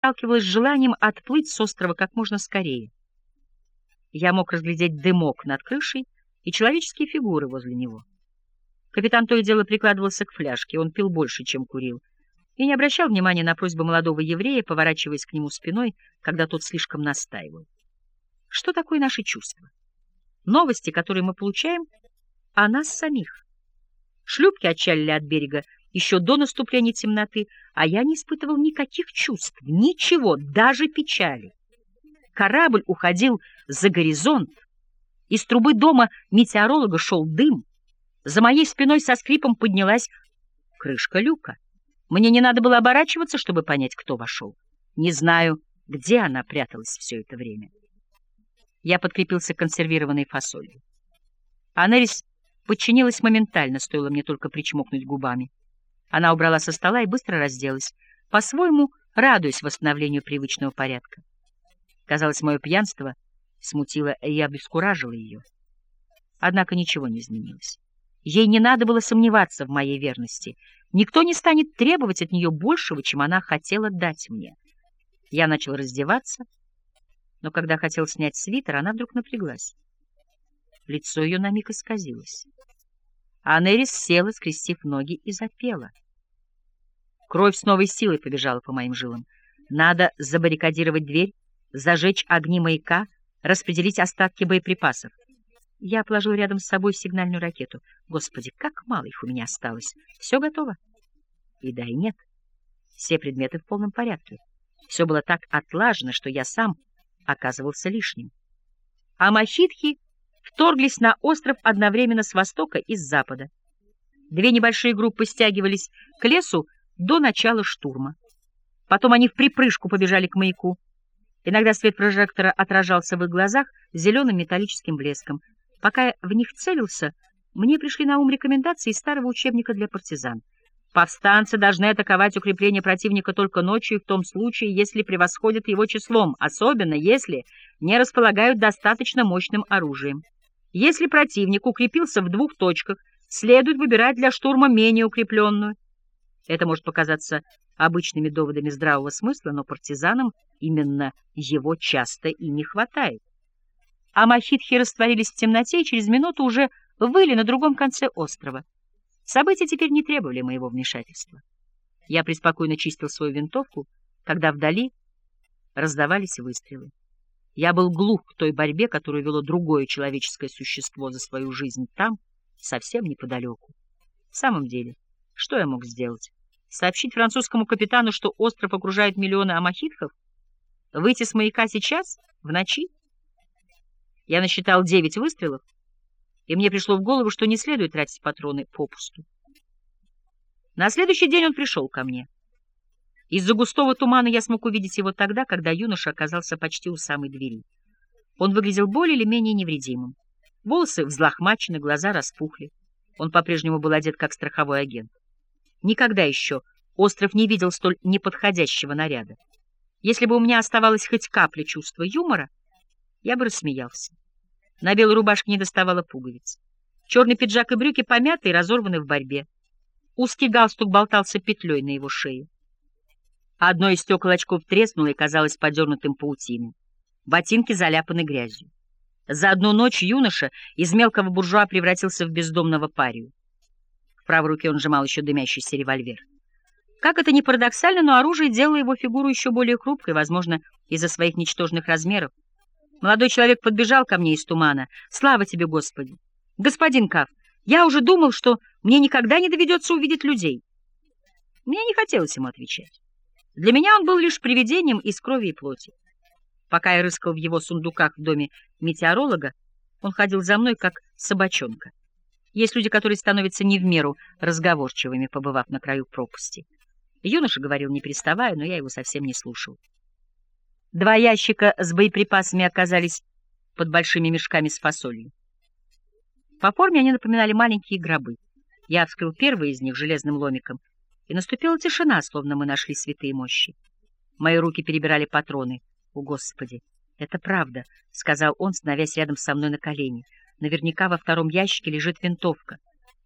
сталкивалась с желанием отплыть с острова как можно скорее. Я мог разглядеть дымок над крышей и человеческие фигуры возле него. Капитан то и дело прикладывался к фляжке, он пил больше, чем курил, и не обращал внимания на просьбу молодого еврея, поворачиваясь к нему спиной, когда тот слишком настаивал. Что такое наши чувства? Новости, которые мы получаем о нас самих. Шлюпки отчалили от берега еще до наступления темноты, а я не испытывал никаких чувств, ничего, даже печали. Корабль уходил за горизонт. Из трубы дома метеоролога шел дым. За моей спиной со скрипом поднялась крышка люка. Мне не надо было оборачиваться, чтобы понять, кто вошел. Не знаю, где она пряталась все это время. Я подкрепился консервированной фасолью. Анерис подчинилась моментально, стоило мне только причмокнуть губами. Она убрала со стола и быстро разделась, по-своему радуясь восстановлению привычного порядка. Казалось, мое пьянство смутило и обескуражило ее. Однако ничего не изменилось. Ей не надо было сомневаться в моей верности. Никто не станет требовать от нее большего, чем она хотела дать мне. Я начал раздеваться, но когда хотел снять свитер, она вдруг напряглась. Лицо ее на миг исказилось. А Нерис села, скрестив ноги, и запела. Кровь с новой силой побежала по моим жилам. Надо забаррикадировать дверь, зажечь огни маяка, распределить остатки боеприпасов. Я положил рядом с собой сигнальную ракету. Господи, как мало их у меня осталось. Все готово? И да, и нет. Все предметы в полном порядке. Все было так отлажено, что я сам оказывался лишним. А махитхи вторглись на остров одновременно с востока и с запада. Две небольшие группы стягивались к лесу до начала штурма. Потом они в припрыжку побежали к маяку. Иногда свет прожектора отражался в их глазах зеленым металлическим блеском. Пока я в них целился, мне пришли на ум рекомендации из старого учебника для партизан. Повстанцы должны атаковать укрепление противника только ночью в том случае, если превосходят его числом, особенно если не располагают достаточно мощным оружием. Если противник укрепился в двух точках, следует выбирать для штурма менее укрепленную. Это может показаться обычными доводами здравого смысла, но партизанам именно его часто и не хватает. А махитхи растворились в темноте и через минуту уже выли на другом конце острова. События теперь не требовали моего вмешательства. Я преспокойно чистил свою винтовку, когда вдали раздавались выстрелы. Я был глух к той борьбе, которую вело другое человеческое существо за свою жизнь там, совсем неподалеку. В самом деле, что я мог сделать? Сообщить французскому капитану, что остров окружает миллионы амахитков? Выйти с маяка сейчас, в ночи? Я насчитал девять выстрелов, и мне пришло в голову, что не следует тратить патроны попусту. На следующий день он пришел ко мне. Из-за густого тумана я смог увидеть его тогда, когда юноша оказался почти у самой двери. Он выглядел более или менее невредимым. Волосы взлохмачены, глаза распухли. Он по-прежнему был одет как страховой агент. Никогда еще остров не видел столь неподходящего наряда. Если бы у меня оставалась хоть капля чувства юмора, я бы рассмеялся. На белой рубашке не доставало пуговиц. Черный пиджак и брюки помяты и разорваны в борьбе. Узкий галстук болтался петлей на его шее. Одно из стекол очков треснуло и казалось подернутым паутиной. Ботинки заляпаны грязью. За одну ночь юноша из мелкого буржуа превратился в бездомного парию. Правой руке он сжимал еще дымящийся револьвер. Как это ни парадоксально, но оружие делало его фигуру еще более хрупкой, возможно, из-за своих ничтожных размеров. Молодой человек подбежал ко мне из тумана. «Слава тебе, Господи!» «Господин Каф, я уже думал, что мне никогда не доведется увидеть людей». Мне не хотелось ему отвечать. Для меня он был лишь привидением из крови и плоти. Пока я рыскал в его сундуках в доме метеоролога, он ходил за мной, как собачонка. Есть люди, которые становятся не в меру разговорчивыми, побывав на краю пропасти. Юноша говорил, не переставая, но я его совсем не слушал. Два ящика с боеприпасами оказались под большими мешками с фасолью. По форме они напоминали маленькие гробы. Я вскрыл первый из них железным ломиком — и наступила тишина, словно мы нашли святые мощи. Мои руки перебирали патроны. «О, Господи! Это правда!» — сказал он, становясь рядом со мной на колени. «Наверняка во втором ящике лежит винтовка.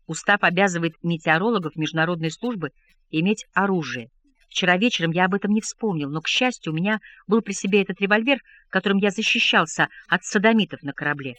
Устав обязывает метеорологов международной службы иметь оружие. Вчера вечером я об этом не вспомнил, но, к счастью, у меня был при себе этот револьвер, которым я защищался от садомитов на корабле.